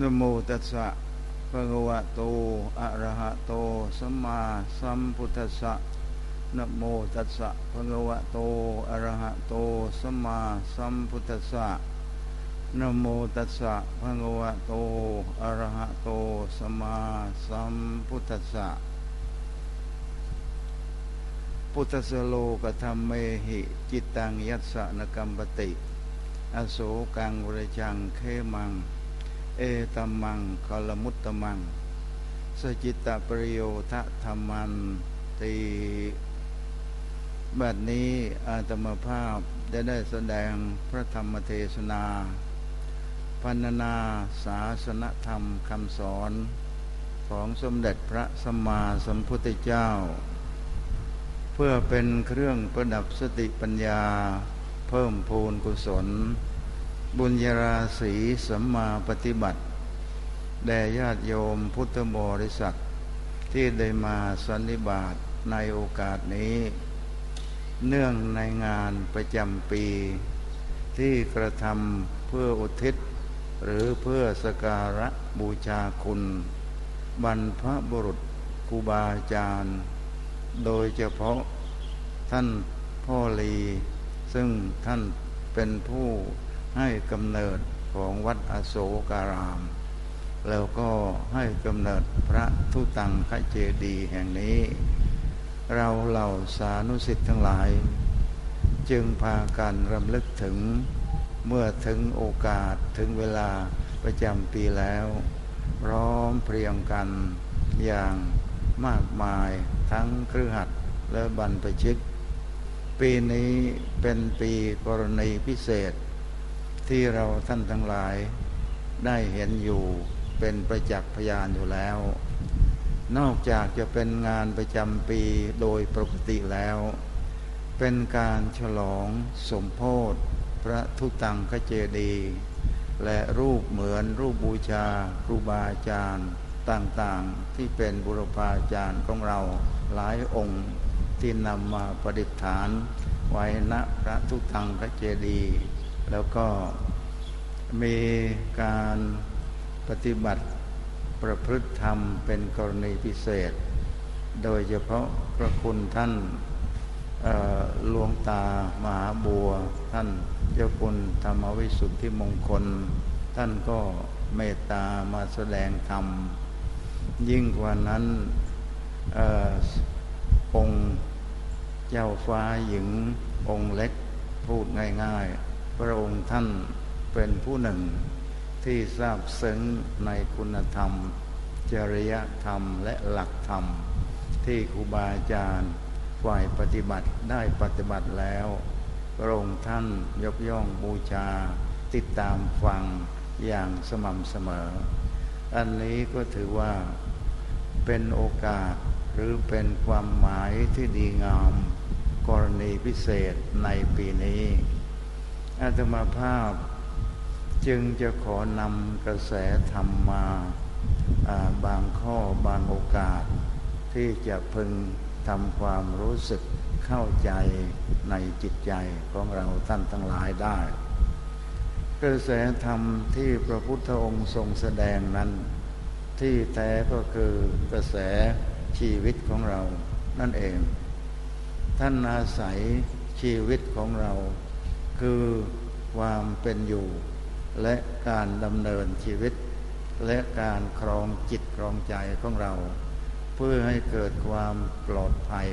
นโมตัสสะภะคะวะโต อะระหะโต สัมมาสัมพุทธัสสะนโมตัสสะภะคะวะโต อะระหะโต สัมมาสัมพุทธัสสะนโมตัสสะภะคะวะโต อะระหะโต สัมมาสัมพุทธัสสะ พุทธสโลกธรรมเมหิ จิตตังยัสสะนกัมปติ อโศกังวรจังเคมัง เอตมังคลมุตตมัง สจิตตปริโยทะธรรมันตีบัดนี้อาตมภาพได้ได้แสดงพระธรรมเทศนา พันนาศาสนธรรมคำสอนของสมเด็จพระสัมมาสัมพุทธเจ้า เพื่อเป็นเครื่องประดับสติปัญญา เพิ่มพูนกุศล บุญญาราศีสัมมาปฏิบัติ แด่ญาติโยมพุทธบริษัทที่ได้มาสันนิบาตในโอกาสนี้ เนื่องในงานประจำปี ที่กระทำเพื่ออุทิศ หรือเพื่อสการะบูชาคุณ บรรพบุรุษครูบาอาจารย์ โดยเฉพาะท่านพ่อลี ซึ่งท่านเป็นผู้ ให้กำเนิดของวัดอโศการาม แล้วก็ให้กำเนิดพระทุตังคเจดีแห่งนี้ เราเหล่าสานุสิทธิ์ทั้งหลาย จึงพากันรำลึกถึงเมื่อถึงโอกาสถึงเวลาประจำปีแล้ว พร้อมเพรียงกันอย่างมากมายทั้งครือหัดและบรรพชิต ปีนี้เป็นปีกรณีพิเศษ ที่เราท่านทั้งหลายได้เห็นอยู่เป็นประจักษ์พยานอยู่แล้ว นอกจากจะเป็นงานประจำปีโดยปกติแล้ว เป็นการฉลองสมโพธิพระทุตังคเจดี และรูปเหมือนรูปบูชาครูบาอาจารย์ต่างๆที่เป็นบุรพาจารย์ของเราหลายองค์ที่นำมาประดิษฐาน ไว้ณพระทุตังพระเจดีย์ แล้วก็มีการปฏิบัติประพฤติธรรมเป็นกรณีพิเศษ โดยเฉพาะพระคุณท่านหลวงตามหาบัว ท่านเจ้าคุณธรรมวิสุทธิมงคล ท่านก็เมตตามาแสดงธรรม ยิ่งกว่านั้นองค์เจ้าฟ้าหญิงองค์เล็กพูดง่าย ๆ พระองค์ท่านเป็นผู้หนึ่งที่ทราบซึ้งในคุณธรรม จริยธรรมและหลักธรรม ที่ครูบาอาจารย์ฝ่ายปฏิบัติได้ปฏิบัติแล้ว พระองค์ท่านยกย่องบูชา ติดตามฟังอย่างสม่ำเสมอ อันนี้ก็ถือว่าเป็นโอกาสหรือเป็นความหมายที่ดีงาม กรณีพิเศษในปีนี้ อาตมาภาพจึงจะขอนำกระแสธรรมมาบางข้อบางโอกาส ที่จะพึงทำความรู้สึกเข้าใจในจิตใจของเราท่านทั้งหลายได้ กระแสธรรมที่พระพุทธองค์ทรงแสดงนั้น ที่แท้ก็คือกระแสชีวิตของเรานั่นเอง ท่านอาศัยชีวิตของเรา คือความเป็นอยู่ และการดำเนินชีวิต และการครองจิตครองใจของเรา เพื่อให้เกิดความปลอดภัย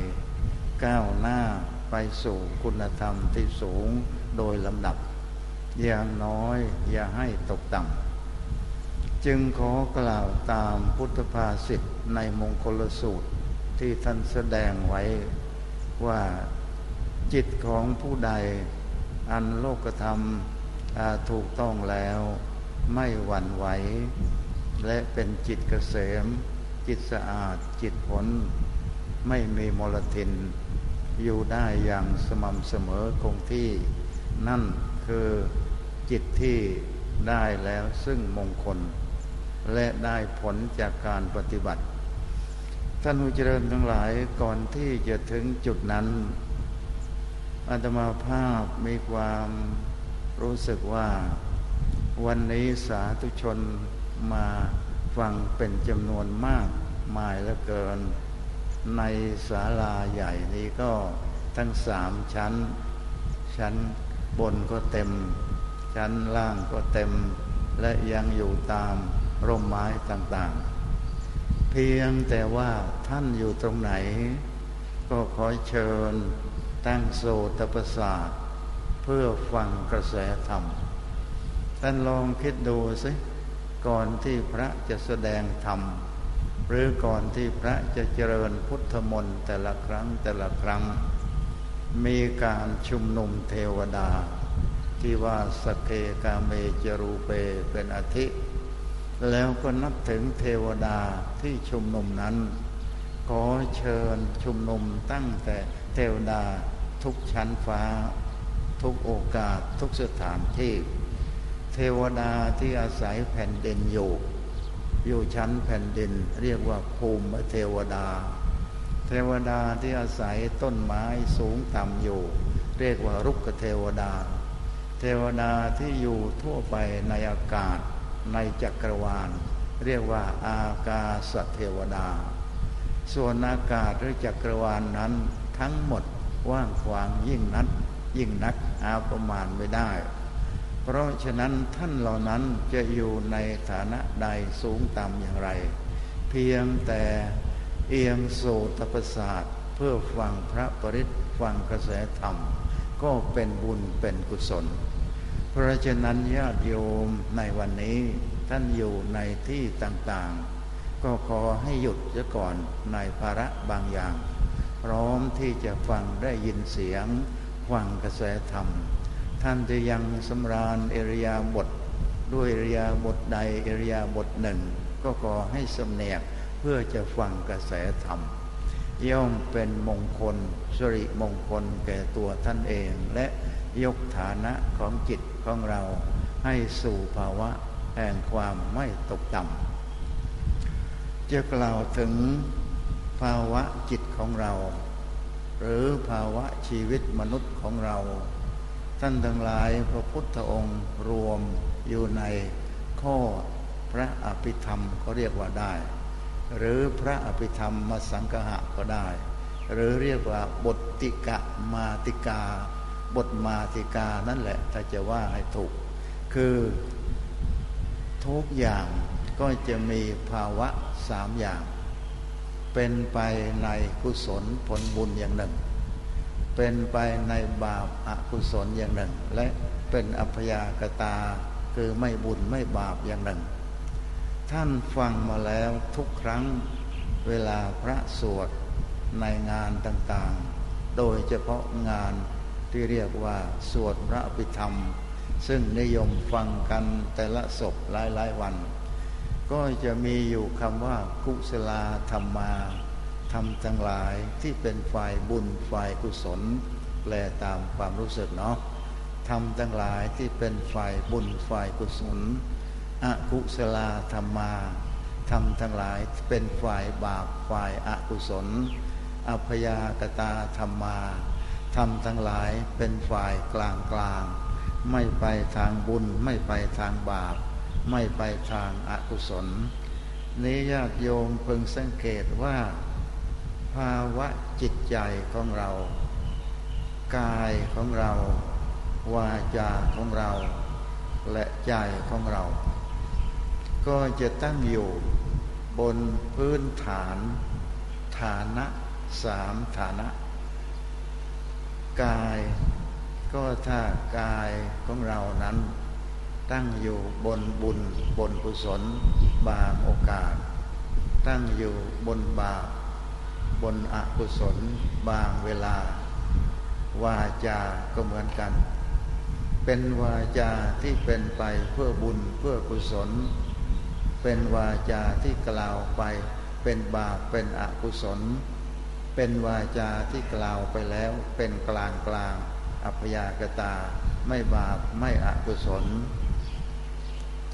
ก้าวหน้าไปสู่คุณธรรมที่สูงโดยลำดับ อย่างน้อยอย่าให้ตกต่ำจึงขอกล่าวตามพุทธภาษิตในมงคลสูตรที่ท่านแสดงไว้ว่าจิตของผู้ใด อันโลกธรรมถูกต้องแล้วไม่หวั่นไหว และเป็นจิตเกษม จิตสะอาดจิตผล ไม่มีมลทิน อยู่ได้อย่างสม่ำเสมอคงที่ นั่นคือจิตที่ได้แล้วซึ่งมงคล และได้ผลจากการปฏิบัติ ท่านผู้เจริญทั้งหลายก่อนที่จะถึงจุดนั้น อาตมาภาพมีความรู้สึกว่าวันนี้สาธุชนมาฟังเป็นจำนวนมากมายเหลือเกิน ในศาลาใหญ่นี้ก็ทั้งสามชั้น ชั้นบนก็เต็ม ชั้นล่างก็เต็ม และยังอยู่ตามร่มไม้ต่างๆ เพียงแต่ว่าท่านอยู่ตรงไหน ก็ขอเชิญ ตั้งโสตประสาทเพื่อฟังกระแสธรรม ท่านลองคิดดูสิ ก่อนที่พระจะแสดงธรรม หรือก่อนที่พระจะเจริญพุทธมนต์แต่ละครั้งแต่ละครั้ง มีการชุมนุมเทวดา ที่ว่าสเกกาเมจรูเปเป็นอาทิแล้วก็นับถึงเทวดาที่ชุมนุมนั้น ขอเชิญชุมนุมตั้งแต่เทวดา ทุกชั้นฟ้า ทุกโอกาส ทุกสถานที่เทวดาที่อาศัยแผ่นดินอยู่ อยู่ชั้นแผ่นดินเรียกว่าภูมิเทวดา เทวดาที่อาศัยต้นไม้สูงต่ำอยู่ เรียกว่ารุกเทวดา เทวดาที่อยู่ทั่วไปในอากาศในจักรวาล เรียกว่าอากาศเทวดา ส่วนอากาศหรือจักรวาลนนั้นทั้งหมด ว่างขวางยิ่งนัดยิ่งนักอาประมาณไม่ได้ เพราะฉะนั้นท่านเหล่านั้นจะอยู่ในฐานะใดสูงต่ำอย่างไร เพียงแต่เอียงโสตประสาทเพื่อฟังพระปริศฟังกระแสธรรม ก็เป็นบุญเป็นกุศล เพราะฉะนั้นญาติโยมในวันนี้ท่านอยู่ในที่ต่างๆ ก็ขอให้หยุดเสียก่อนในภาระบางอย่าง พร้อมที่จะฟังได้ยินเสียงฟังกระแสธรรม ท่านจะยังสำราญเอริยาบท ด้วยเอริยาบทใดเอริยาบทหนึ่ง ก็ขอให้สำเนียกเพื่อจะฟังกระแสธรรม ย่อมเป็นมงคลสิริมงคลแก่ตัวท่านเอง และยกฐานะของจิตของเราให้สู่ภาวะแห่งความไม่ตกต่ำจะกล่าวถึง ภาวะจิตของเรา หรือภาวะชีวิตมนุษย์ของเรา ท่านทั้งหลายพระพุทธองค์รวมอยู่ในข้อพระอภิธรรมก็เรียกว่าได้ หรือพระอภิธรรมมาสังกหะก็ได้ หรือเรียกว่าบทติกะมาติกา บทมาติกานั่นแหละถ้าจะว่าให้ถูก คือทุกอย่างก็จะมีภาวะสามอย่าง เป็นไปในกุศลผลบุญอย่างหนึ่ง เป็นไปในบาปอกุศลอย่างหนึ่ง และเป็นอัพยากตาคือไม่บุญไม่บาปอย่างหนึ่ง ท่านฟังมาแล้วทุกครั้งเวลาพระสวดในงานต่างๆ โดยเฉพาะงานที่เรียกว่าสวดพระอภิธรรม ซึ่งนิยมฟังกันแต่ละศพหลายๆวัน ก็จะมีอยู่คำว่ากุศลาธรรมาทำทั้งหลายที่เป็นฝ่ายบุญฝ่ายกุศลแปลตามความรู้สึกเนาะทำทั้งหลายที่เป็นฝ่ายบุญฝ่ายกุศลอกุศลาธรรมาทำทั้งหลายเป็นฝ่ายบาปฝ่ายอกุศลอพยากตาธรรมาทำทั้งหลายเป็นฝ่ายกลางกลางไม่ไปทางบุญไม่ไปทางบาป ไม่ไปทางอากุศล นี้ญาติโยมพึงสังเกตว่า ภาวะจิตใจของเรา กายของเรา วาจาของเรา และใจของเรา ก็จะตั้งอยู่บนพื้นฐาน ฐานะสามฐานะ กายก็ถ้ากายของเรานั้น ตั้งอยู่บนบุญบนกุศล บางโอกาส ตั้งอยู่บนบาปบนอกุศล บางเวลา วาจาก็เหมือนกัน เป็นวาจาที่เป็นไปเพื่อบุญเพื่อกุศล เป็นวาจาที่กล่าวไป เป็นบาปเป็นอกุศล เป็นวาจาที่กล่าวไปแล้วเป็นกลางกลางอัพยากตา ไม่บาปไม่อกุศล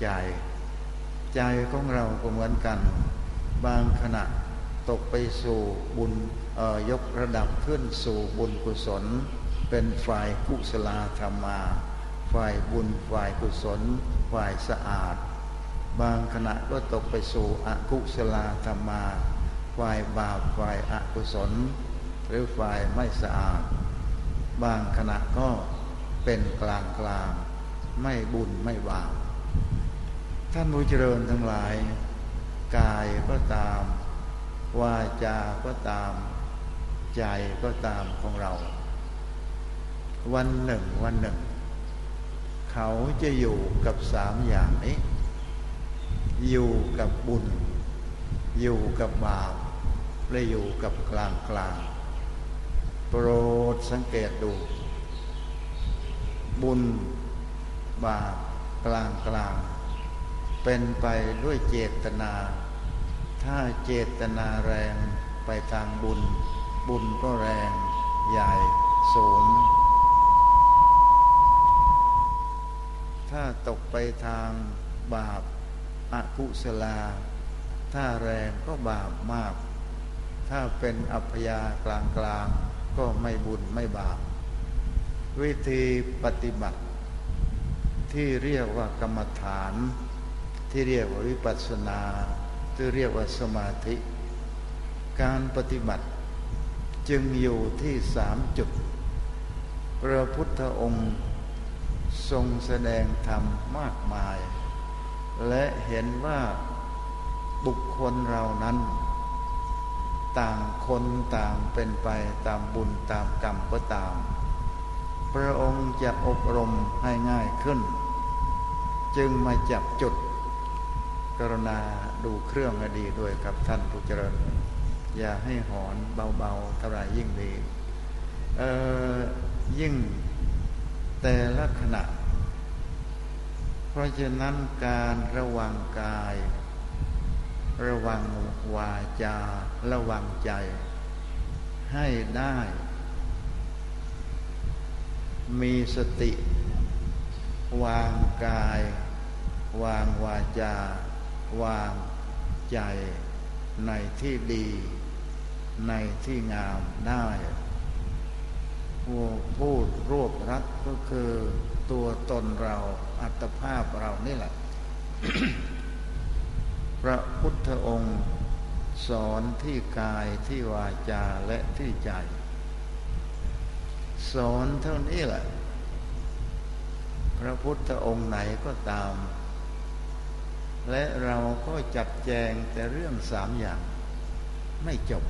ใจ ใจของเราก็เหมือนกัน บางขณะตกไปสู่บุญยกระดับขึ้นสู่บุญกุศล เป็นฝ่ายกุศลธรรมา ฝ่ายบุญฝ่ายกุศล ฝ่ายสะอาด บางขณะก็ตกไปสู่อกุศลธรรมา ฝ่ายบาปฝ่ายอกุศล หรือฝ่ายไม่สะอาด บางขณะก็เป็นกลางกลางไม่บุญไม่บาป ท่านผู้เจริญทั้งหลาย กายก็ตาม วาจาก็ตาม ใจก็ตามของเรา วันหนึ่งวันหนึ่ง เขาจะอยู่กับสามอย่างนี้ อยู่กับบุญ อยู่กับบาปและอยู่กับกลางกลาง โปรดสังเกตดู บุญบาปกลางกลาง เป็นไปด้วยเจตนา ถ้าเจตนาแรงไปทางบุญ บุญก็แรงใหญ่สูงถ้าตกไปทางบาปอากุศลา ถ้าแรงก็บาปมาก ถ้าเป็นอัพยากลางกลางก็ไม่บุญไม่บาป วิธีปฏิบัติ ที่เรียกว่ากรรมฐาน ที่เรียกว่าวิปัสสนาที่เรียกว่าสมาธิ การปฏิบัติจึงอยู่ที่สามจุด พระพุทธองค์ทรงแสดงธรรมมากมาย และเห็นว่าบุคคลเรานั้น ต่างคนต่างเป็นไปตามบุญตามกรรมก็ตาม พระองค์จะอบรมให้ง่ายขึ้น จึงมาจับจุด กรุณาดูเครื่องให้ดีด้วยครับท่านผู้เจริญ อย่าให้หอนเบาๆเท่าไรยิ่งดีเออยิ่งแต่ละขณะ เพราะฉะนั้นการระวังกาย ระวังวาจา ระวังใจให้ได้ มีสติ วางกาย วางวาจา วางใจในที่ดี ในที่งามได้ผู้พูดรวบรัดก็คือตัวตนเราอัตภาพเรานี่แหละ พระพุทธองค์สอนที่กายที่วาจาและที่ใจ สอนเท่านี้แหละ พระพุทธองค์ไหนก็ตาม และเราก็จัดแจงแต่เรื่องสามอย่าง ไม่จบ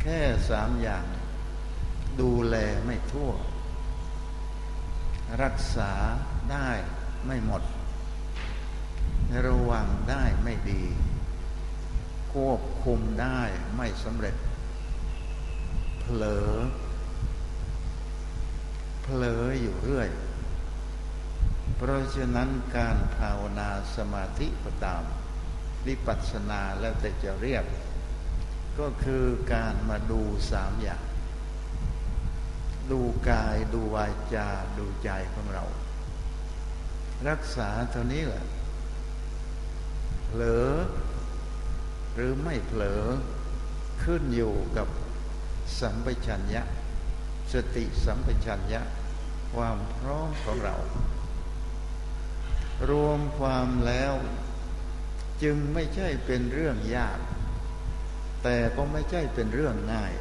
แค่สามอย่าง ดูแลไม่ทั่ว รักษาได้ไม่หมด ระวังได้ไม่ดี ควบคุมได้ไม่สำเร็จ เผลอ เผลออยู่เรื่อย เพราะฉะนั้นการภาวนาสมาธิก็ตามวิปัสสนาแล้วแต่จะเรียก ก็คือการมาดูสามอย่าง ดูกายดูวาจาดูใจของเรา รักษาเท่านี้แหละเผลอหรือไม่เผลอขึ้นอยู่กับสัมปชัญญะ สติสัมปชัญญะ ความพร้อมของเรา รวมความแล้ว จึงไม่ใช่เป็นเรื่องยาก แต่ก็ไม่ใช่เป็นเรื่องง่าย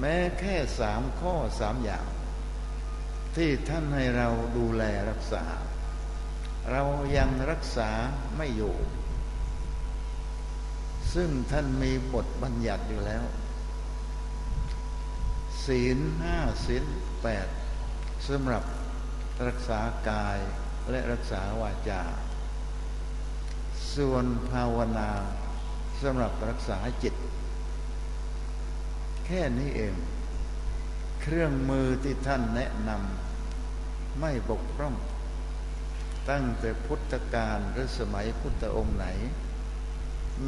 แม้แค่สามข้อสามอย่าง ที่ท่านให้เราดูแลรักษา เรายังรักษาไม่อยู่ ซึ่งท่านมีบทบัญญัติอยู่แล้ว ศีลห้าศีลแปดสำหรับรักษากาย และรักษาวาจา ส่วนภาวนาสำหรับรักษาจิต แค่นี้เอง เครื่องมือที่ท่านแนะนำไม่บกพร่อง ตั้งแต่พุทธกาลหรือสมัยพุทธองค์ไหน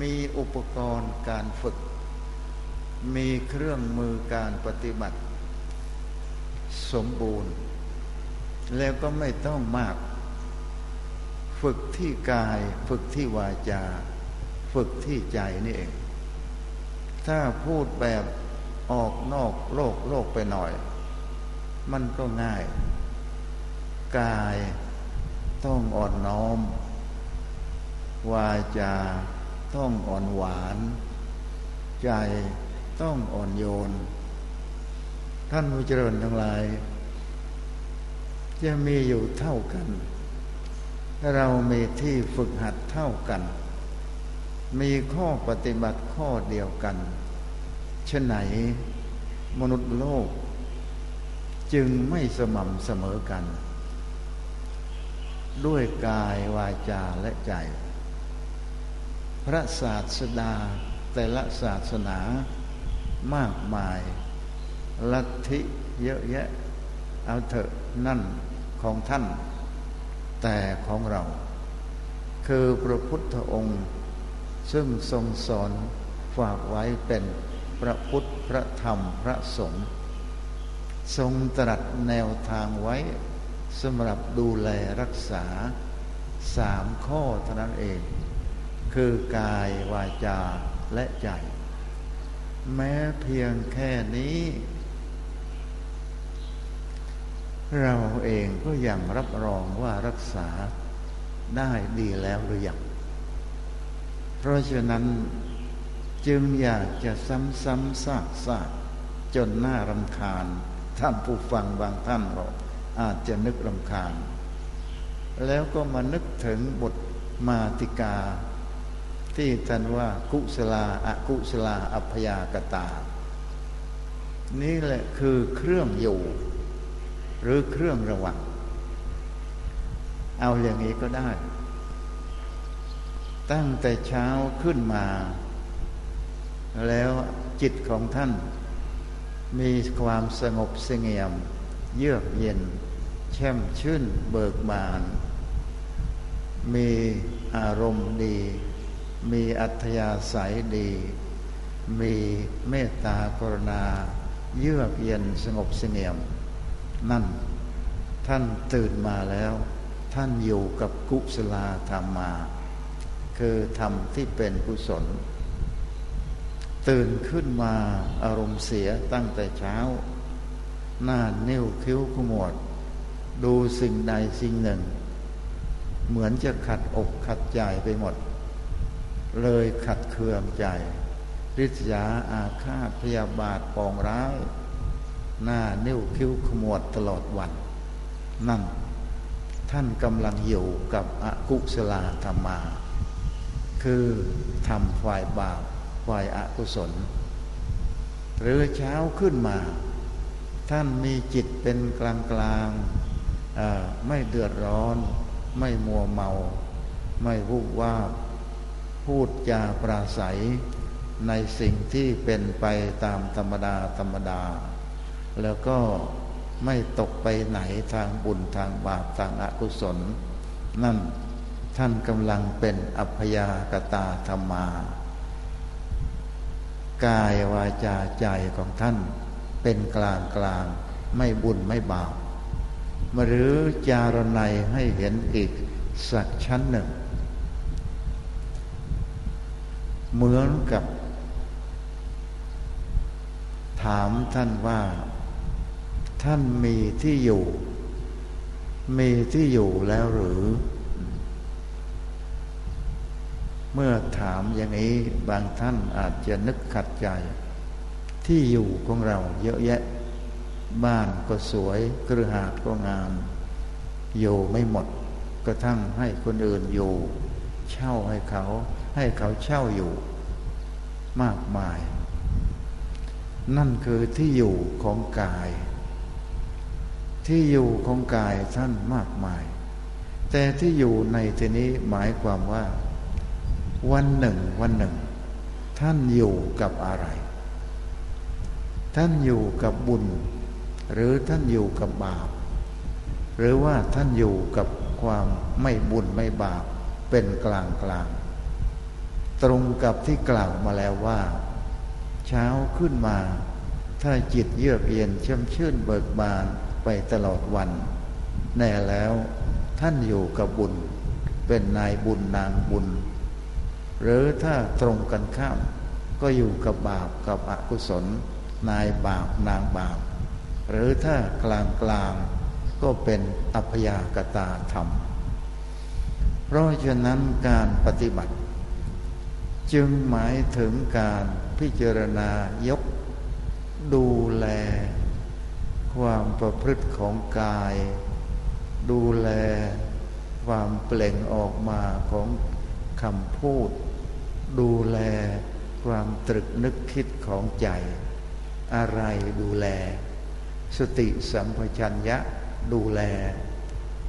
มีอุปกรณ์การฝึก มีเครื่องมือการปฏิบัติ สมบูรณ์ แล้วก็ไม่ต้องมาก ฝึกที่กาย ฝึกที่วาจา ฝึกที่ใจนี่เอง ถ้าพูดแบบออกนอกโลกโลกไปหน่อย มันก็ง่าย กายต้องอ่อนน้อม วาจาต้องอ่อนหวาน ใจต้องอ่อนโยน ท่านผู้เจริญทั้งหลาย จะมีอยู่เท่ากัน เรามีที่ฝึกหัดเท่ากัน มีข้อปฏิบัติข้อเดียวกันฉะไหนมนุษย์โลก จึงไม่สม่ำเสมอกัน ด้วยกายวาจาและใจ พระศาสดาแต่ละศาสนามากมาย ลัทธิเยอะแยะ เอาเถอะนั่นของท่าน แต่ของเรา คือพระพุทธองค์ ซึ่งทรงสอนฝากไว้เป็นพระพุทธพระธรรมพระสงฆ์ทรงตรัสแนวทางไว้สำหรับดูแลรักษาสามข้อเท่านั้นเอง คือกายวาจาและใจ แม้เพียงแค่นี้ เราเองก็ยังรับรองว่ารักษาได้ดีแล้วหรือยัง เพราะฉะนั้นจึงอยากจะซ้ำซ้ำซากซากจนน่ารำคาญ ท่านผู้ฟังบางท่านเราอาจจะนึกรำคาญ แล้วก็มานึกถึงบทมาติกา ที่ท่านว่ากุศลาอากุศลาอัพยากตา นี่แหละคือเครื่องอยู่ หรือเครื่องระวัง เอาอย่างนี้ก็ได้ ตั้งแต่เช้าขึ้นมา แล้วจิตของท่าน มีความสงบเสงี่ยม เยือกเย็น แช่มชื่นเบิกบาน มีอารมณ์ดี มีอัธยาศัยดี มีเมตตากรุณา เยือกเย็นสงบเสงี่ยม นั่น ท่านตื่นมาแล้ว ท่านอยู่กับกุศลธรรมมา คือธรรมที่เป็นกุศล ตื่นขึ้นมาอารมณ์เสียตั้งแต่เช้า หน้าเนิ้วคิ้วขมวด ดูสิ่งใดสิ่งหนึ่ง เหมือนจะขัดอกขัดใจไปหมด เลยขัดเคืองใจริษยาอาฆาตพยาบาทปองร้าย หน้านิ้วคิ้วขมวดตลอดวัน นั่น ท่านกำลังอยู่กับอกุศลธรรมา คือทำฝ่ายบาปฝ่ายอากุศล หรือเช้าขึ้นมา ท่านมีจิตเป็นกลางกลางไม่เดือดร้อน ไม่มัวเมา ไม่วุบว่าพูดจาปราศัยในสิ่งที่เป็นไปตามธรรมดาธรรมดา แล้วก็ไม่ตกไปไหนทางบุญทางบาปทางอกุศล นั่นท่านกำลังเป็นอัพยากตาธรรมา กายวาจาใจของท่านเป็นกลางกลางไม่บุญไม่บาปหรือจารณัยให้เห็นอีกสักชั้นหนึ่ง เหมือนกับ ถามท่านว่า ท่านมีที่อยู่ มีที่อยู่แล้วหรือ เมื่อถามอย่างนี้บางท่านอาจจะนึกขัดใจ ที่อยู่ของเราเยอะแยะ บ้านก็สวยกระหาดก็งาม อยู่ไม่หมดกระทั่งให้คนอื่นอยู่ เช่าให้เขา ให้เขาเช่าอยู่ มากมาย นั่นคือที่อยู่ของกาย ที่อยู่ของกายท่านมากมาย แต่ที่อยู่ในที่นี้หมายความว่า วันหนึ่ง วันหนึ่ง ท่านอยู่กับอะไร ท่านอยู่กับบุญ หรือท่านอยู่กับบาป หรือว่าท่านอยู่กับความไม่บุญไม่บาปเป็นกลางกลางตรงกับที่กล่าวมาแล้วว่า เช้าขึ้นมา ถ้าจิตเยือกเย็นช่ำชื่นเบิกบาน ไปตลอดวัน แน่แล้วท่านอยู่กับบุญ เป็นนายบุญนางบุญ หรือถ้าตรงกันข้าม ก็อยู่กับบาปกับอกุศล นายบาปนางบาป หรือถ้ากลางกลางก็เป็นอัพยากตาธรรม เพราะฉะนั้นการปฏิบัติ จึงหมายถึงการพิจารณายกดูแล ความประพฤติของกาย ดูแลความเปล่งออกมาของคำพูด ดูแลความตรึกนึกคิดของใจ อะไรดูแล สติสัมปชัญญะดูแล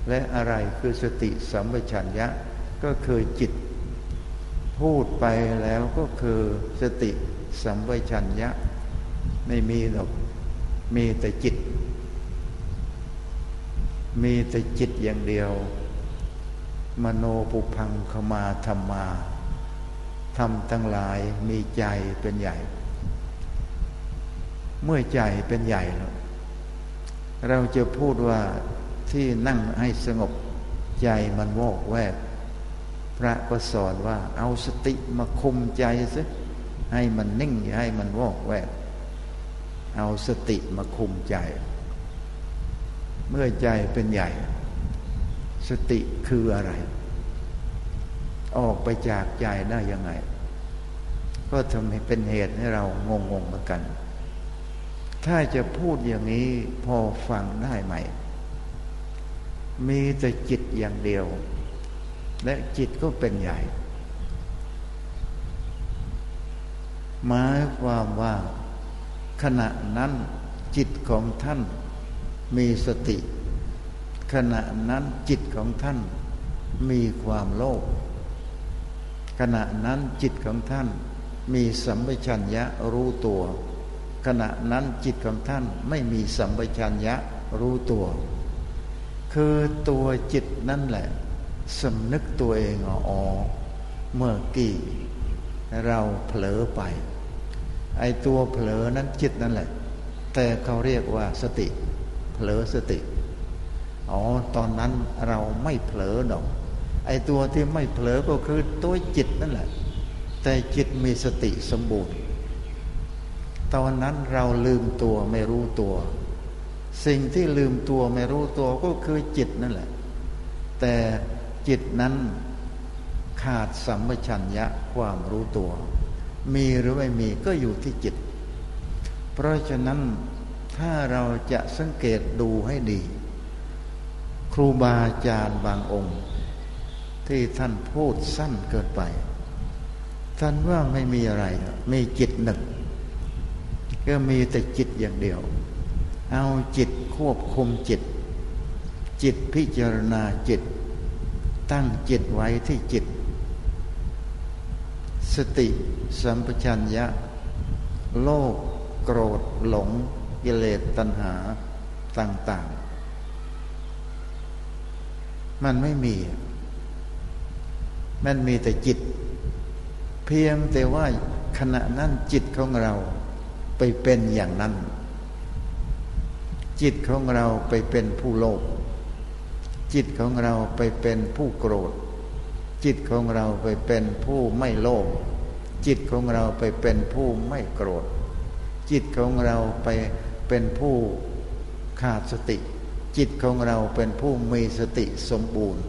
และอะไรคือสติสัมปชัญญะก็คือจิต พูดไปแล้วก็คือสติสัมปชัญญะ ไม่มีหรอก มีแต่จิต มีแต่จิตอย่างเดียว มโนปุพังขมาธรรมาทำทั้งหลายมีใจเป็นใหญ่ เมื่อใจเป็นใหญ่แล้วเราจะพูดว่าที่นั่งให้สงบใจมันโวกแวก พระก็สอนว่าเอาสติมาคุมใจซะให้มันนิ่งอย่าให้มันโวกแวก เอาสติมาคุมใจ เมื่อใจเป็นใหญ่ สติคืออะไร ออกไปจากใจได้ยังไง ก็ทำให้เป็นเหตุให้เรางงงเหมือนกัน ถ้าจะพูดอย่างนี้พอฟังได้ไหม มีแต่จิตอย่างเดียว และจิตก็เป็นใหญ่หมายความว่า ขณะนั้นจิตของท่านมีสติ ขณะนั้นจิตของท่านมีความโลภขณะนั้นจิตของท่านมีสัมปชัญญะรู้ตัว ขณะนั้นจิตของท่านไม่มีสัมปชัญญะรู้ตัว คือตัวจิตนั่นแหละสำนึกตัวเองอ๋อเมื่อกี้เราเผลอไป ไอตัวเผลอนั้นจิตนั่นแหละ แต่เขาเรียกว่าสติ เผลอสติ อ๋อ ตอนนั้นเราไม่เผลอดอก ไอ้ตัวที่ไม่เผลอก็คือตัวจิตนั่นแหละ แต่จิตมีสติสมบูรณ์ ตอนนั้นเราลืมตัวไม่รู้ตัว สิ่งที่ลืมตัวไม่รู้ตัวก็คือจิตนั่นแหละ แต่จิตนั้นขาดสัมปชัญญะความรู้ตัว มีหรือไม่มีก็อยู่ที่จิต เพราะฉะนั้นถ้าเราจะสังเกตดูให้ดี ครูบาอาจารย์บางองค์ ที่ท่านพูดสั้นเกินไป ท่านว่าไม่มีอะไร มีจิตหนึ่ง ก็มีแต่จิตอย่างเดียว เอาจิตควบคุมจิต จิตพิจารณาจิต ตั้งจิตไว้ที่จิต สติสัมปชัญญะ โลภโกรธหลงกิเลสตัณหาต่าง ๆ มันไม่มี มันมีแต่จิต เพียงแต่ว่าขณะนั้นจิตของเราไปเป็นอย่างนั้น จิตของเราไปเป็นผู้โลภจิตของเราไปเป็นผู้โกรธ จิตของเราไปเป็นผู้ไม่โลภจิตของเราไปเป็นผู้ไม่โกรธ จิตของเราไปเป็นผู้ขาดสติ จิตของเราเป็นผู้มีสติสมบูรณ์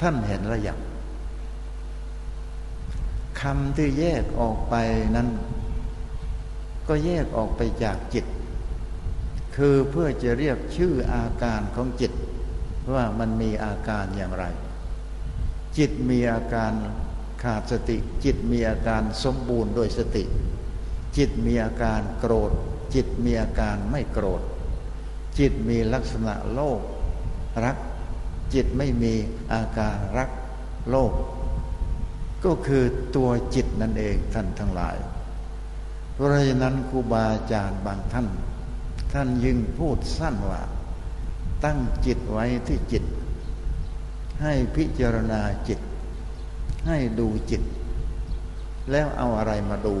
ท่านเห็นระอย่างคำที่แยกออกไปนั้น ก็แยกออกไปจากจิต คือเพื่อจะเรียกชื่ออาการของจิต ว่ามันมีอาการอย่างไร จิตมีอาการขาดสติ จิตมีอาการสมบูรณ์โดยสติ จิตมีอาการโกรธ จิตมีอาการไม่โกรธ จิตมีลักษณะโลภรัก จิตไม่มีอาการรักโลภก็คือตัวจิตนั่นเองท่านทั้งหลาย เพราะฉะนั้นครูบาอาจารย์บางท่าน ท่านยึงพูดสั้นว่า ตั้งจิตไว้ที่จิต ให้พิจารณาจิต ให้ดูจิต แล้วเอาอะไรมาดู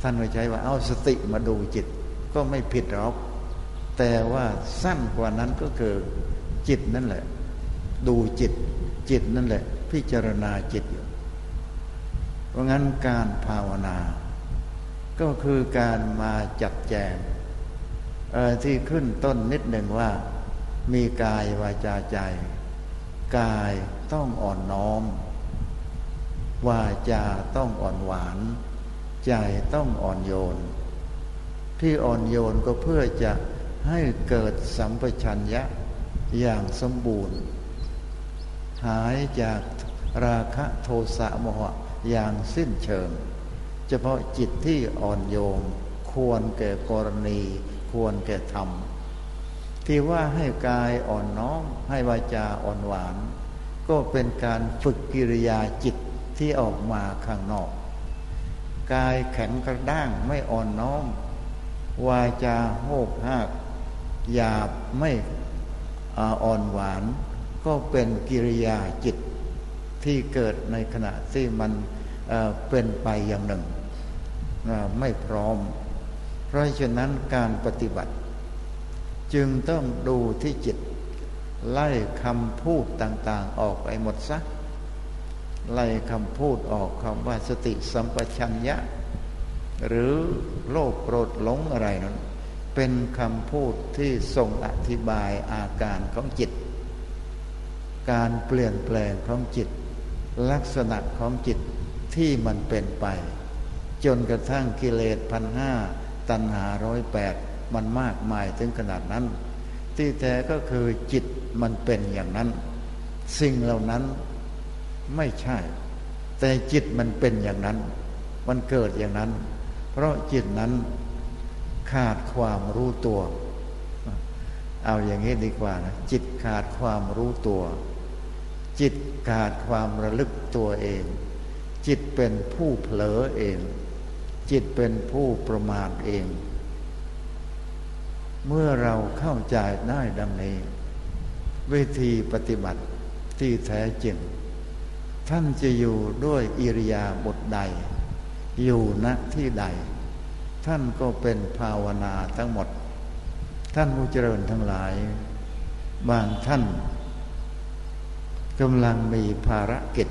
ท่านก็ใช้ว่าเอาสติมาดูจิต ก็ไม่ผิดหรอก แต่ว่าสั้นกว่านั้นก็คือจิตนั่นแหละ ดูจิต จิตนั่นแหละ พิจารณาจิตอยู่เพราะงั้นการภาวนา ก็คือการมาจัดแจงที่ขึ้นต้นนิดหนึ่งว่ามีกายวาจาใจ กายต้องอ่อนน้อม วาจาต้องอ่อนหวาน ใจต้องอ่อนโยน ที่อ่อนโยนก็เพื่อจะให้เกิดสัมปชัญญะอย่างสมบูรณ์ หายจากราคะโทสะโมหะอย่างสิ้นเชิง เฉพาะจิตที่อ่อนโยนควรแก่กรณี ควรแก่ธรรม ที่ว่าให้กายอ่อนน้อมให้วาจาอ่อนหวาน ก็เป็นการฝึกกิริยาจิตที่ออกมาข้างนอก กายแข็งกระด้างไม่อ่อนน้อม วาจาโหกหักหยาบไม่อ่อนหวาน ก็เป็นกิริยาจิตที่เกิดในขณะที่มันเป็นไปอย่างหนึ่ง ไม่พร้อม เพราะฉะนั้นการปฏิบัติ จึงต้องดูที่จิต ไล่คำพูดต่างๆ ออกไปหมดซะไล่คำพูดออกคำว่าสติสัมปชัญญะ หรือโลภโกรธหลงอะไรนั้นเป็นคำพูดที่ทรงอธิบายอาการของจิต การเปลี่ยนแปลงของจิต ลักษณะของจิตที่มันเป็นไป จนกระทั่งกิเลสพันห้าตัณหาร้อยแปด มันมากมายถึงขนาดนั้น ที่แท้ก็คือจิตมันเป็นอย่างนั้น สิ่งเหล่านั้นไม่ใช่ แต่จิตมันเป็นอย่างนั้น มันเกิดอย่างนั้น เพราะจิตนั้นขาดความรู้ตัว เอาอย่างนี้ดีกว่านะจิตขาดความรู้ตัว จิตขาดความระลึกตัวเอง จิตเป็นผู้เผลอเอง จิตเป็นผู้ประมาทเอง เมื่อเราเข้าใจได้ดังนี้ วิธีปฏิบัติที่แท้จริง ท่านจะอยู่ด้วยอิริยาบถใด อยู่ณที่ใด ท่านก็เป็นภาวนาทั้งหมด ท่านผู้เจริญทั้งหลาย บางท่านกำลังมีภารกิจ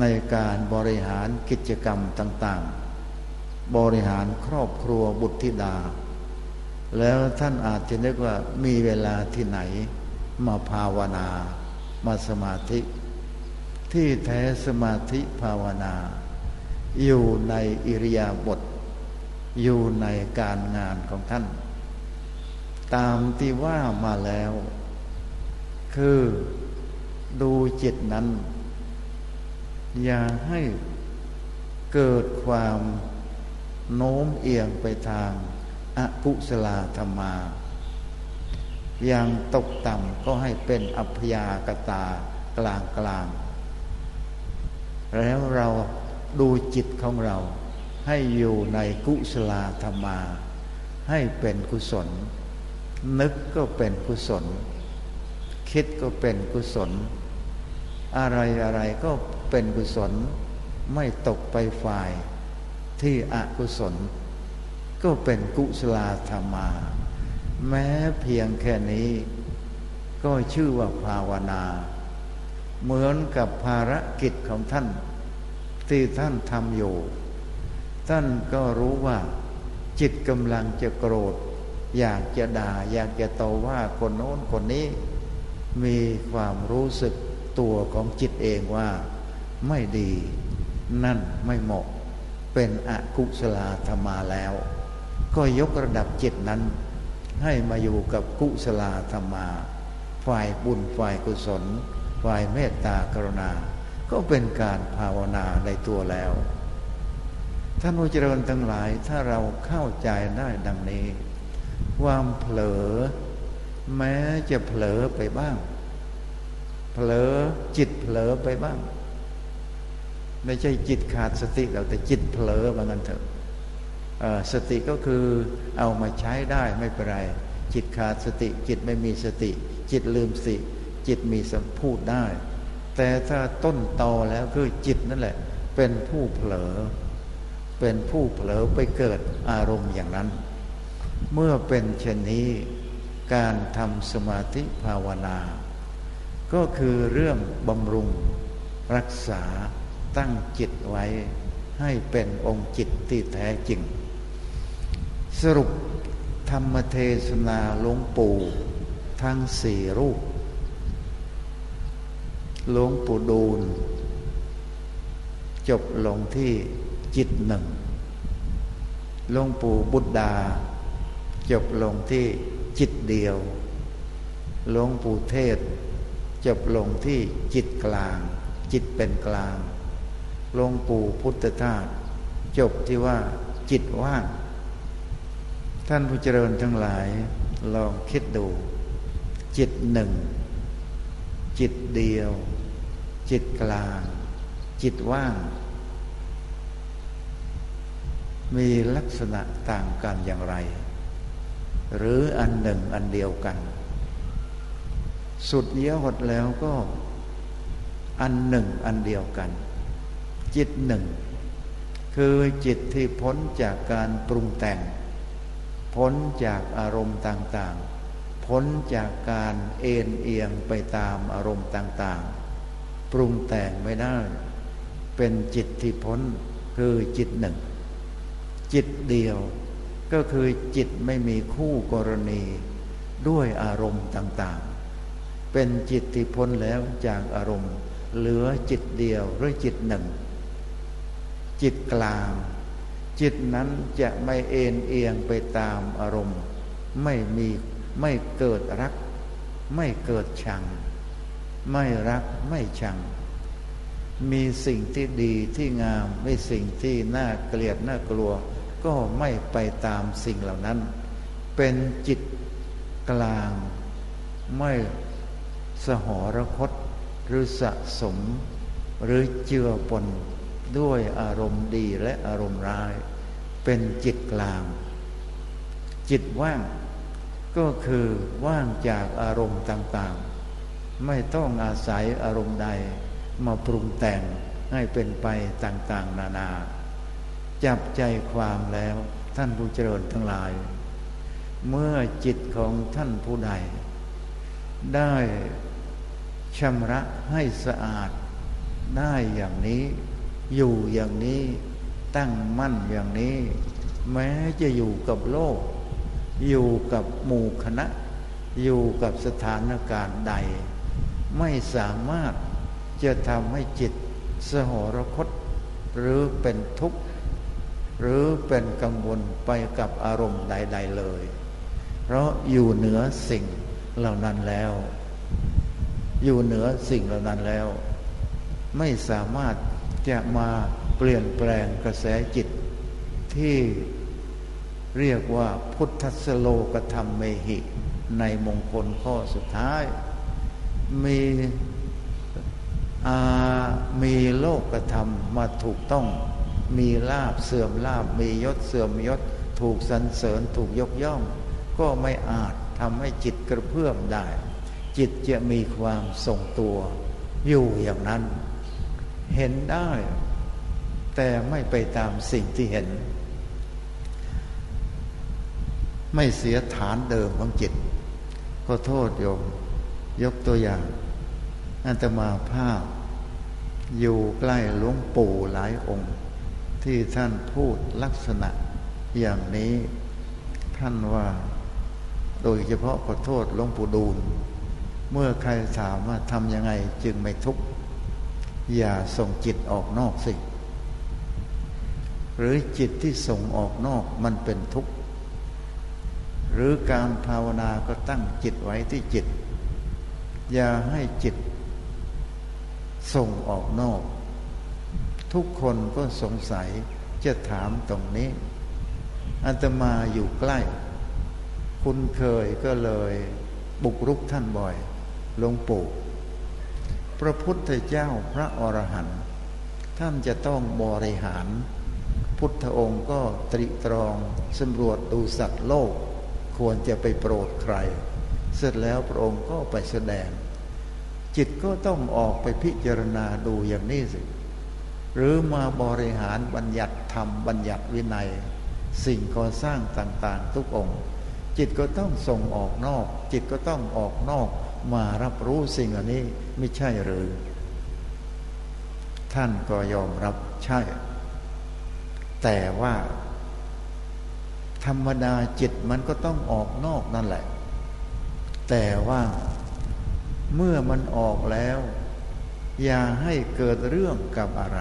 ในการบริหารกิจกรรมต่าง ๆ บริหารครอบครัวบุตรธิดา แล้วท่านอาจจะนึกว่ามีเวลาที่ไหนมาภาวนา มาสมาธิ ที่แท้สมาธิภาวนา อยู่ในอิริยาบถอยู่ในการงานของท่าน ตามที่ว่ามาแล้ว คือดูจิตนั้น อย่าให้เกิดความโน้มเอียงไปทาง อกุศลธรรมาย่างตกต่ำก็ให้เป็นอัพยากตากลางกลางแล้วเราดูจิตของเรา ให้อยู่ในกุศลธรรมา ให้เป็นกุศล นึกก็เป็นกุศล คิดก็เป็นกุศล อะไรอะไรก็เป็นกุศล ไม่ตกไปฝ่ายที่อกุศล ก็เป็นกุศลธรรมา แม้เพียงแค่นี้ ก็ชื่อว่าภาวนา เหมือนกับภารกิจของท่านที่ท่านทำอยู่ ท่านก็รู้ว่าจิตกำลังจะโกรธ อยากจะด่า อยากจะต่อว่าคนโน้นคนนี้ มีความรู้สึกตัวของจิตเองว่าไม่ดี นั่นไม่เหมาะ เป็นอกุศลธรรมาแล้ว ก็ยกระดับจิตนั้น ให้มาอยู่กับกุศลธรรมา ฝ่ายบุญฝ่ายกุศล ฝ่ายเมตตากรุณา ก็เป็นการภาวนาในตัวแล้วท่านผู้เจริญทั้งหลายถ้าเราเข้าใจได้ดังนี้ ความเผลอ แม้จะเผลอไปบ้าง เผลอจิตเผลอไปบ้าง ไม่ใช่จิตขาดสติเราแต่จิตเผลอบางอันเถอะ สติก็คือเอามาใช้ได้ไม่เป็นไร จิตขาดสติจิตไม่มีสติ จิตลืมสติ จิตมีสัมพูดได้ แต่ถ้าต้นตอแล้วคือจิตนั่นแหละ เป็นผู้เผลอ เป็นผู้เผลอไปเกิดอารมณ์อย่างนั้น เมื่อเป็นเช่นนี้การทำสมาธิภาวนา ก็คือเรื่องบำรุงรักษาตั้งจิตไว้ให้เป็นองค์จิตที่แท้จริง สรุปธรรมเทศนาหลวงปู่ทั้งสี่รูป หลวงปู่ดูล จบลงที่จิตหนึ่ง หลวงปู่บุตดา จบลงที่จิตเดียว หลวงปู่เทศ จบลงที่จิตกลาง จิตเป็นกลาง หลวงปู่พุทธทาสจบที่ว่าจิตว่าง ท่านผู้เจริญทั้งหลาย ลองคิดดู จิตหนึ่ง จิตเดียว จิตกลาง จิตว่าง มีลักษณะต่างกันอย่างไร หรืออันหนึ่งอันเดียวกัน สุดเยี่ยหดแล้วก็ อันหนึ่งอันเดียวกัน จิตหนึ่ง คือจิตที่พ้นจากการปรุงแต่ง พ้นจากอารมณ์ต่างๆ พ้นจากการเอ็นเอียงไปตามอารมณ์ต่างๆ ปรุงแต่งไม่ได้ เป็นจิตที่พ้นคือจิตหนึ่ง จิตเดียวก็คือจิตไม่มีคู่กรณีด้วยอารมณ์ต่างๆ เป็นจิตที่พ้นแล้วจากอารมณ์ เหลือจิตเดียวหรือจิตหนึ่ง จิตกลาง จิตนั้นจะไม่เอ็นเอียงไปตามอารมณ์ ไม่มีไม่เกิดรัก ไม่เกิดชัง ไม่รักไม่ชัง มีสิ่งที่ดีที่งามไม่สิ่งที่น่าเกลียดน่ากลัว ก็ไม่ไปตามสิ่งเหล่านั้น เป็นจิตกลาง ไม่สหรคตหรือสะสม หรือเจือปน ด้วยอารมณ์ดีและอารมณ์ร้าย เป็นจิตกลาง จิตว่างก็คือว่างจากอารมณ์ต่างๆ ไม่ต้องอาศัยอารมณ์ใดมาปรุงแต่งให้เป็นไปต่างๆ นานา จับใจความแล้วท่านผู้เจริญทั้งหลาย เมื่อจิตของท่านผู้ใด ได้ชำระให้สะอาดได้อย่างนี้ อยู่อย่างนี้ตั้งมั่นอย่างนี้ แม้จะอยู่กับโลก อยู่กับหมู่คณะ อยู่กับสถานการณ์ใด ไม่สามารถจะทำให้จิตสหรคต หรือเป็นทุกข์ หรือเป็นกังวลไปกับอารมณ์ใด ๆเลย เพราะอยู่เหนือสิ่งเหล่านั้นแล้ว อยู่เหนือสิ่งเหล่านั้นแล้ว ไม่สามารถ จะมาเปลี่ยนแปลงกระแสจิต ที่เรียกว่าพุทธสโลกธรรมเมหิ ในมงคลข้อสุดท้าย มีมีโลกธรรมมาถูกต้อง มีลาบเสื่อมลาบมียศเสื่อมยศ ถูกสรรเสริญถูกยกย่อง ก็ไม่อาจทำให้จิตกระเพื่อมได้ จิตจะมีความทรงตัวอยู่อย่างนั้น เห็นได้ แต่ไม่ไปตามสิ่งที่เห็น ไม่เสียฐานเดิมของจิตขอโทษโยม ยกตัวอย่างอันตมาภาพ อยู่ใกล้หลวงปู่หลายองค์ ที่ท่านพูดลักษณะอย่างนี้ท่านว่าโดยเฉพาะขอโทษหลวงปู่ดูล เมื่อใครถามว่าทำยังไงจึงไม่ทุกข์ อย่าส่งจิตออกนอกสิ หรือจิตที่ส่งออกนอกมันเป็นทุกข์ หรือการภาวนาก็ตั้งจิตไว้ที่จิต อย่าให้จิต ส่งออกนอก ทุกคนก็สงสัยจะถามตรงนี้อันตมาอยู่ใกล้ คุณเคยก็เลยบุกรุกท่านบ่อยหลวงปู่ พระพุทธเจ้าพระอรหันต์ท่านจะต้องบริหาร พุทธองค์ก็ตริตรองสำรวจดูสัตว์โลก ควรจะไปโปรดใคร เสร็จแล้วพระองค์ก็ไปแสดง จิตก็ต้องออกไปพิจารณาดูอย่างนี้สิ หรือมาบริหารบัญญัติธรรมบัญญัติวินัย สิ่งก่อสร้างต่างๆ ทุกองค์ จิตก็ต้องส่งออกนอก จิตก็ต้องออกนอกมารับรู้สิ่งอันนี้ ไม่ใช่หรือ ท่านก็ยอมรับใช่ แต่ว่า ธรรมดาจิตมันก็ต้องออกนอกนั่นแหละ แต่ว่าเมื่อมันออกแล้ว อย่าให้เกิดเรื่องกับอะไร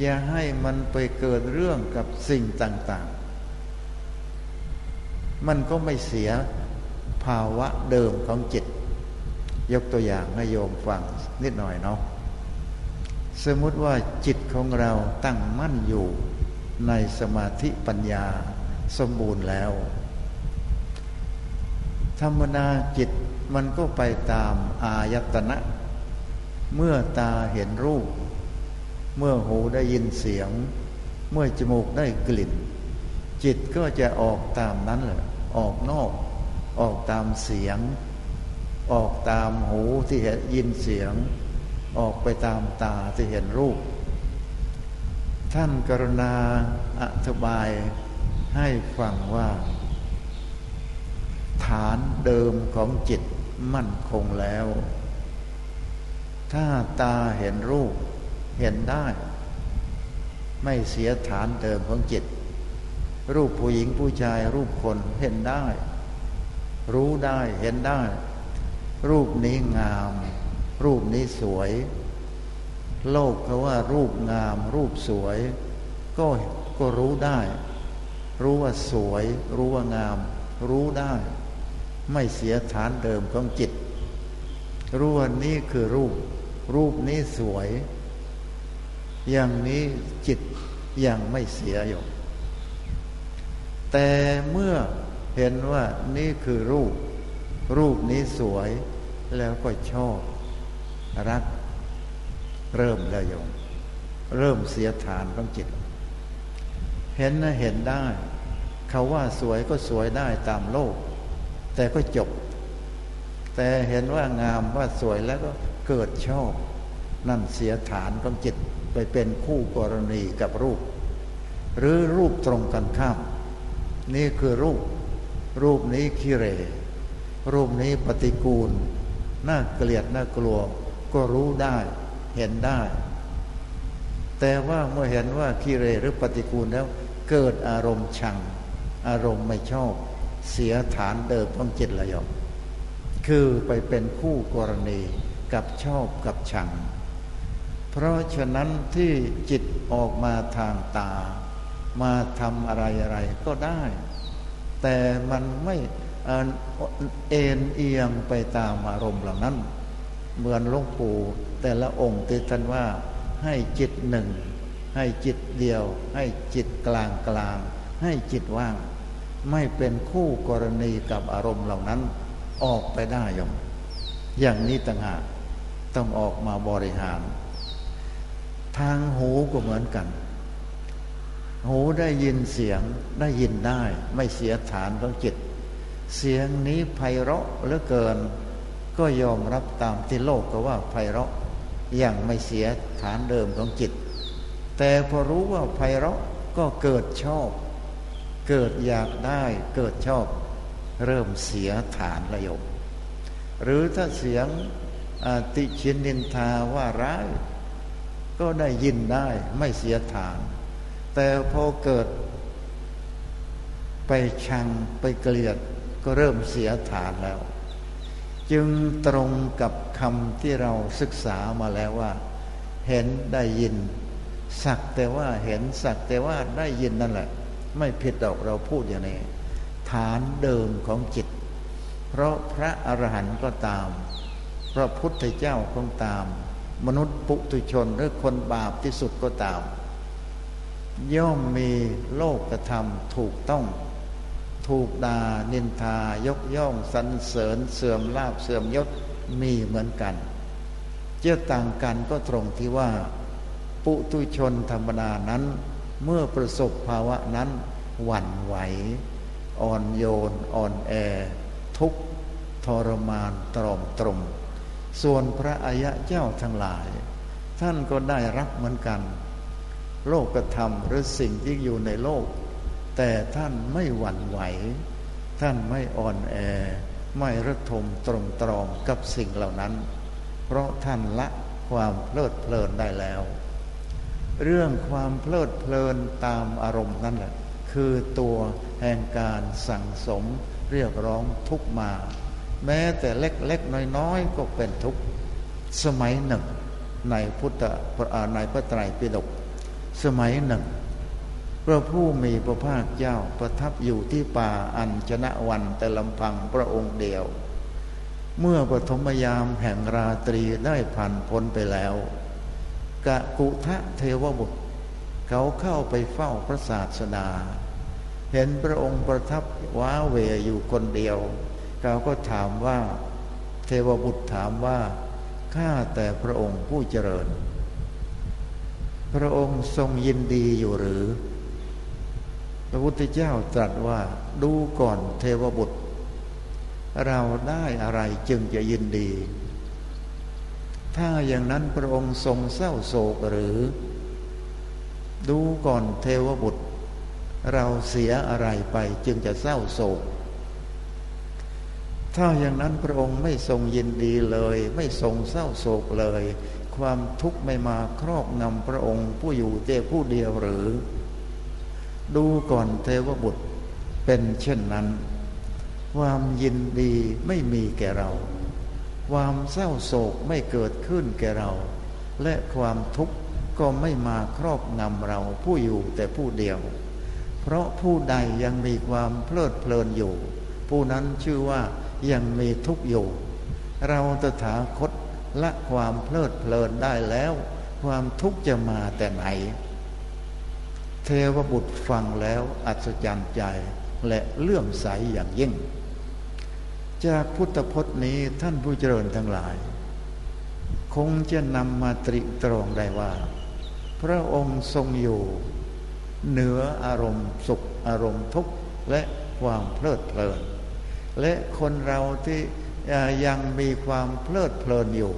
อย่าให้มันไปเกิดเรื่องกับสิ่งต่าง ๆ มันก็ไม่เสียภาวะเดิมของจิต ยกตัวอย่างให้โยมฟังนิดหน่อยเนาะสมมติว่าจิตของเราตั้งมั่นอยู่ในสมาธิปัญญาสมบูรณ์แล้ว ธรรมนาจิตมันก็ไปตามอายตนะ เมื่อตาเห็นรูป เมื่อหูได้ยินเสียง เมื่อจมูกได้กลิ่น จิตก็จะออกตามนั้นแหละออกนอก ออกตามเสียง ออกตามหูที่เห็นยินเสียง ออกไปตามตาที่เห็นรูป ท่านกรุณาอธิบายให้ฟังว่า ฐานเดิมของจิตมั่นคงแล้ว ถ้าตาเห็นรูปเห็นได้ ไม่เสียฐานเดิมของจิต รูปผู้หญิงผู้ชายรูปคนเห็นได้ รู้ได้เห็นได้ รูปนี้งาม รูปนี้สวย โลกเขาว่ารูปงาม รูปสวย ก็ก็รู้ได้ รู้ว่าสวย รู้ว่างาม รู้ได้ ไม่เสียฐานเดิมของจิต รู้ว่านี้คือรูป รูปนี้สวย อย่างนี้จิตยังไม่เสียอยู่แต่เมื่อเห็นว่านี่คือรูป รูปนี้สวย แล้วก็ชอบ รัก เริ่มแล้วโยม เริ่มเสียฐานของจิต เห็นนะเห็นได้ เขาว่าสวยก็สวยได้ตามโลก แต่ก็จบ แต่เห็นว่างามว่าสวยแล้วก็เกิดชอบ นั่นเสียฐานของจิตไปเป็นคู่กรณีกับรูป หรือรูปตรงกันข้าม นี่คือรูป รูปนี้คิเรรูปนี้ปฏิกูล น่าเกลียดน่ากลัว ก็รู้ได้เห็นได้ แต่ว่าเมื่อเห็นว่าคิเรหรือปฏิกูลแล้ว เกิดอารมณ์ชัง อารมณ์ไม่ชอบ เสียฐานเดิมของจิตละยมคือไปเป็นคู่กรณีกับชอบกับชัง เพราะฉะนั้นที่จิตออกมาทางตา มาทำอะไรอะไรก็ได้ แต่มันไม่ เอ็นเอียงไปตามอารมณ์เหล่านั้น เหมือนหลวงปู่แต่ละองค์ที่ท่านว่าให้จิตหนึ่ง ให้จิตเดียว ให้จิตกลางกลาง ให้จิตว่าง ไม่เป็นคู่กรณีกับอารมณ์เหล่านั้นออกไปได้ยมอย่างนี้ต่างหากต้องออกมาบริหาร ทางหูก็เหมือนกัน หูได้ยินเสียงได้ยินได้ ไม่เสียฐานของจิต เสียงนี้ไพเราะเหลือเกิน ก็ยอมรับตามที่โลกก็ว่าไพเราะอย่างไม่เสียฐานเดิมของจิต แต่พอรู้ว่าไพเราะก็เกิดชอบ เกิดอยากได้เกิดชอบ เริ่มเสียฐานระยมหรือถ้าเสียงติชินนินทาว่าร้าย ก็ได้ยินได้ไม่เสียฐาน แต่พอเกิดไปชังไปเกลียด ก็เริ่มเสียฐานแล้ว จึงตรงกับคำที่เราศึกษามาแล้วว่า เห็นได้ยิน สักแต่ว่าเห็นสักแต่ว่าได้ยินนั่นแหละ ไม่ผิดดอกเราพูดอย่างนี้ ฐานเดิมของจิต เพราะพระอรหันต์ก็ตาม พระพุทธเจ้าก็ตาม มนุษย์ปุถุชนหรือคนบาปที่สุดก็ตามย่อมมีโลกกระทำถูกต้อง ถูกดานินทายกย่องสรรเสริญเสื่อมลาบเสื่อมยศมีเหมือนกัน เจ้าต่างกันก็ตรงที่ว่า ปุถุชนธรรมดานั้น เมื่อประสบภาวะนั้น หวั่นไหว อ่อนโยน อ่อนแอ ทุกทรมานตรอมตรม ส่วนพระอายะเจ้าทั้งหลาย ท่านก็ได้รับเหมือนกัน โลกธรรมหรือสิ่งที่อยู่ในโลก แต่ท่านไม่หวั่นไหว ท่านไม่อ่อนแอ ไม่ระทมตรมตรอมกับสิ่งเหล่านั้น เพราะท่านละความเพลิดเพลินได้แล้ว เรื่องความเพลิดเพลินตามอารมณ์นั่นแหละ คือตัวแห่งการสั่งสมเรียกร้องทุกมา แม้แต่เล็กๆน้อยๆ ก็เป็นทุกข์สมัยหนึ่งในพุทธในพระไตรปิฎกสมัยหนึ่ง พระผู้มีพระภาคเจ้าประทับอยู่ที่ป่าอัญชนะวันแต่ลำพังพระองค์เดียว เมื่อปฐมยามแห่งราตรีได้ผ่านพ้นไปแล้ว กะกุทะเทวบุตร เขาเข้าไปเฝ้าพระศาสดา เห็นพระองค์ประทับว้าเวอยู่คนเดียว เขาก็ถามว่า เทวบุตรถามว่าข้าแต่พระองค์ผู้เจริญ พระองค์ทรงยินดีอยู่หรือ พระพุทธเจ้าตรัสว่าดูก่อนเทวบุตร เราได้อะไรจึงจะยินดี ถ้าอย่างนั้นพระองค์ทรงเศร้าโศกหรือ ดูก่อนเทวบุตร เราเสียอะไรไปจึงจะเศร้าโศก ถ้าอย่างนั้นพระองค์ไม่ทรงยินดีเลย ไม่ทรงเศร้าโศกเลย ความทุกข์ไม่มาครอบงำพระองค์ผู้อยู่เจ้ผู้เดียวหรือ ดูก่อนเทวบุตรเป็นเช่นนั้น ความยินดีไม่มีแก่เรา ความเศร้าโศกไม่เกิดขึ้นแก่เรา และความทุกข์ก็ไม่มาครอบงำเราผู้อยู่แต่ผู้เดียว เพราะผู้ใดยังมีความเพลิดเพลินอยู่ ผู้นั้นชื่อว่ายังมีทุกข์อยู่ เราตถาคตละความเพลิดเพลินได้แล้ว ความทุกข์จะมาแต่ไหน เทวบุตรฟังแล้วอัศจรรย์ใจและเลื่อมใสอย่างยิ่ง จากพุทธพจน์นี้ท่านผู้เจริญทั้งหลาย คงจะนำมาตริตรองได้ว่า พระองค์ทรงอยู่ เหนืออารมณ์สุขอารมณ์ทุกข์และความเพลิดเพลิน และคนเราที่ยังมีความเพลิดเพลินอยู่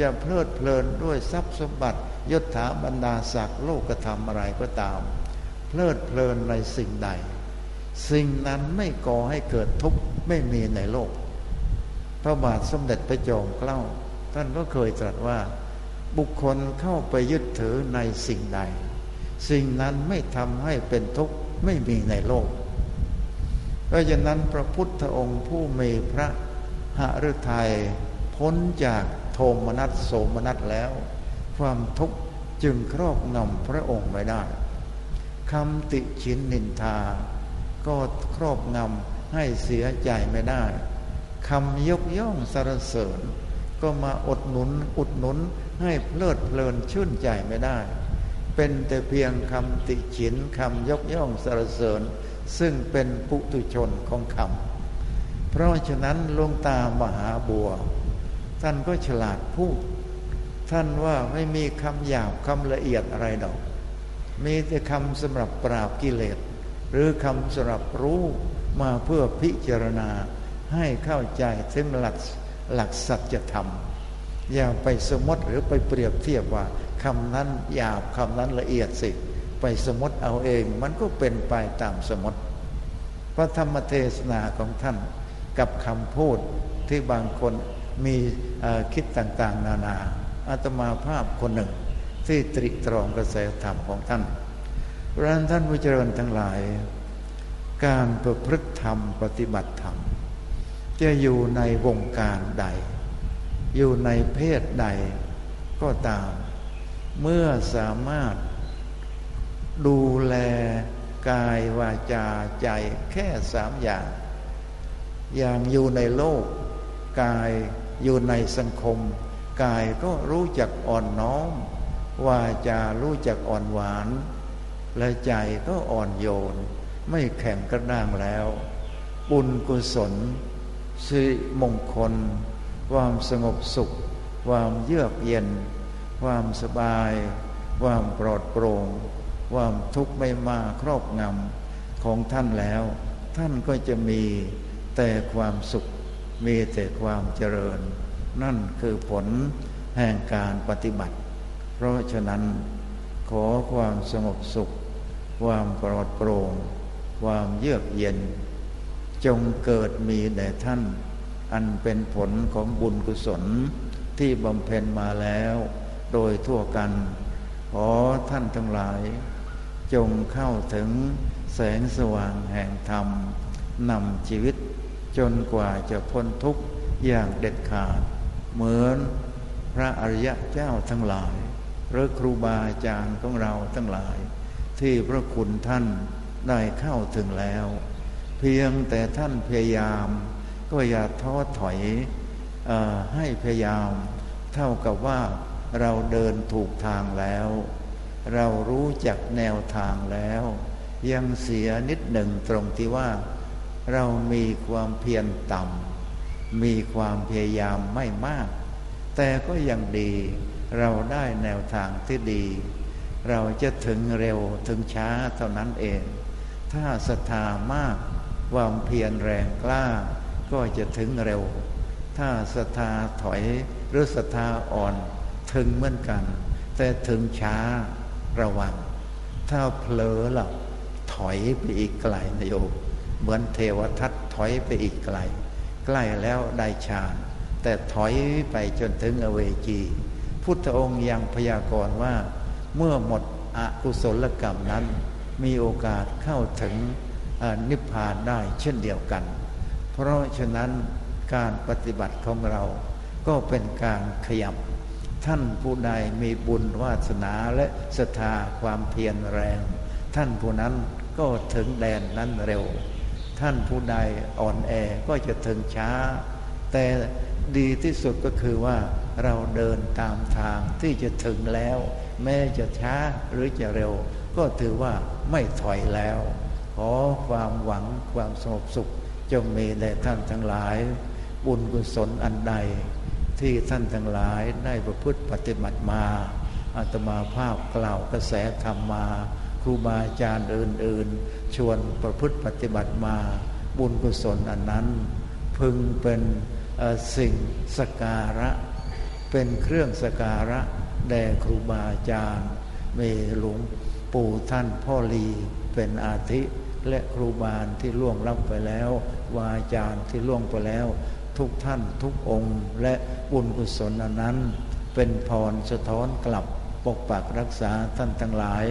จะเพลิดเพลินด้วยทรัพย์สมบัติ ยศถาบรรดาศักดิ์โลกธรรมอะไรก็ตาม เพลิดเพลินในสิ่งใด สิ่งนั้นไม่ก่อให้เกิดทุกข์ไม่มีในโลก พระบาทสมเด็จพระจอมเกล้า ท่านก็เคยตรัสว่า บุคคลเข้าไปยึดถือในสิ่งใด สิ่งนั้นไม่ทำให้เป็นทุกข์ไม่มีในโลก เพราะฉะนั้นพระพุทธองค์ผู้มีพระหฤทัยพ้นจากโทมนัสโสมนัสแล้ว ความทุกข์จึงครอบงำพระองค์ไม่ได้คำติชินนินทา ก็ครอบงำให้เสียใจไม่ได้คำยกย่องสรรเสริญ ก็มาอดหนุนอุดหนุนให้เพลิดเพลินชื่นใจไม่ได้ เป็นแต่เพียงคำติฉินคำยกย่องสรรเสริญ ซึ่งเป็นปุถุชนของคำเพราะฉะนั้นลงตามหาบัว ท่านก็ฉลาดพูด ท่านว่าไม่มีคำหยาบคำละเอียดอะไรดอก มีแต่คำสำหรับปราบกิเลส หรือคำสำหรับรู้มาเพื่อพิจารณาให้เข้าใจถึงหลักหลักสัจธรรม อย่าไปสมมติหรือไปเปรียบเทียบว่าคำนั้นหยาบคำนั้นละเอียดสิ ไปสมมติเอาเองมันก็เป็นไปตามสมมติ พระธรรมเทศนาของท่านกับคำพูดที่บางคนมีคิดต่างๆ นานา อาตมาภาพคนหนึ่ง ที่ตริตรองกระแสธรรมของท่านเพรานั้นท่านผู้เจริญทั้งหลาย การประพฤติธรรมปฏิบัติธรรม จะอยู่ในวงการใด อยู่ในเพศใดก็ตาม เมื่อสามารถดูแลกายวาจาใจแค่สามอย่าง อย่างอยู่ในโลก กายอยู่ในสังคม กายก็รู้จักอ่อนน้อมวาจารู้จักอ่อนหวาน และใจก็อ่อนโยน ไม่แข็งกระด้างแล้ว บุญกุศลสิมงคล ความสงบสุข ความเยือกเย็น ความสบาย ความปลอดโปร่ง ความทุกข์ไม่มาครอบงำของท่านแล้ว ท่านก็จะมีแต่ความสุข มีแต่ความเจริญ นั่นคือผลแห่งการปฏิบัติ เพราะฉะนั้นขอความสงบสุข ความปลอดโปร่ง ความเยือกเย็น จงเกิดมีแด่ท่าน อันเป็นผลของบุญกุศลที่บำเพ็ญมาแล้ว โดยทั่วกัน ขอท่านทั้งหลาย จงเข้าถึงแสงสว่างแห่งธรรมนำชีวิตจนกว่าจะพ้นทุกข์อย่างเด็ดขาด เหมือนพระอริยะเจ้าทั้งหลายหรือครูบาอาจารย์ของเราทั้งหลาย ที่พระคุณท่านได้เข้าถึงแล้ว เพียงแต่ท่านพยายาม ก็อย่าท้อถอยอให้พยายาม เท่ากับว่าเราเดินถูกทางแล้ว เรารู้จักแนวทางแล้ว ยังเสียนิดหนึ่งตรงที่ว่าเรามีความเพียรต่ำ มีความพยายามไม่มาก แต่ก็ยังดี เราได้แนวทางที่ดี เราจะถึงเร็วถึงช้าเท่านั้นเอง ถ้าศรัทธามากความเพียรแรงกล้า ก็จะถึงเร็ว ถ้าศรัทธาถอยหรือศรัทธาอ่อนถึงเหมือนกัน แต่ถึงช้าระวัง ถ้าเผลอหลับถอยไปอีกไกลนะโยมเหมือนเทวทัตถอยไปอีกไกล กล้แล้วได้ฌานแต่ถอยไปจนถึงอเวจี พุทธองค์ยังพยากรณ์ว่า เมื่อหมดอกุศลกรรมนั้น มีโอกาสเข้าถึงนิพพานได้เช่นเดียวกัน เพราะฉะนั้นการปฏิบัติของเราก็เป็นการขยับ ท่านผู้ใดมีบุญวาสนาและศรัทธาความเพียรแรง ท่านผู้นั้นก็ถึงแดนนั้นเร็ว ท่านผู้ใดอ่อนแอก็จะถึงช้า แต่ดีที่สุดก็คือว่าเราเดินตามทางที่จะถึงแล้ว แม้จะช้าหรือจะเร็ว ก็ถือว่าไม่ถอยแล้ว ขอความหวังความสงบสุขจงมีแด่ท่านทั้งหลาย บุญกุศลอันใด ที่ท่านทั้งหลายได้ประพฤติปฏิบัติมาอาตมาภาพกล่าวกระแสธรรมมา ครูบาอาจารย์อื่น ๆ ชวนประพฤติปฏิบัติมาบุญกุศลอันนั้น พึงเป็นสิ่งสการะ เป็นเครื่องสการะแด่ครูบาอาจารย์เมหลวงปู่ท่านพ่อลีเป็นอาทิและครูบาที่ล่วงลับไปแล้ว วาอาจารย์ที่ล่วงไปแล้ว ทุกท่านทุกองค์ และบุญกุศลนั้น เป็นพรสะท้อนกลับปกปักรักษาท่านทั้งหลาย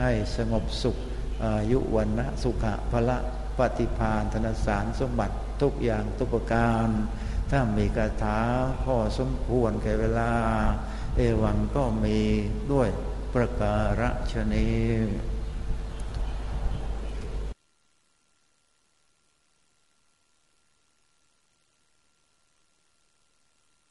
ให้สงบสุขอายุวันนะสุขะพละปฏิพานธนสารสมบัติทุกอย่างทุกประการ ถ้ามีคาถาพ่อสมควรแก่เวลา เอวังก็มีด้วยประการฉนี้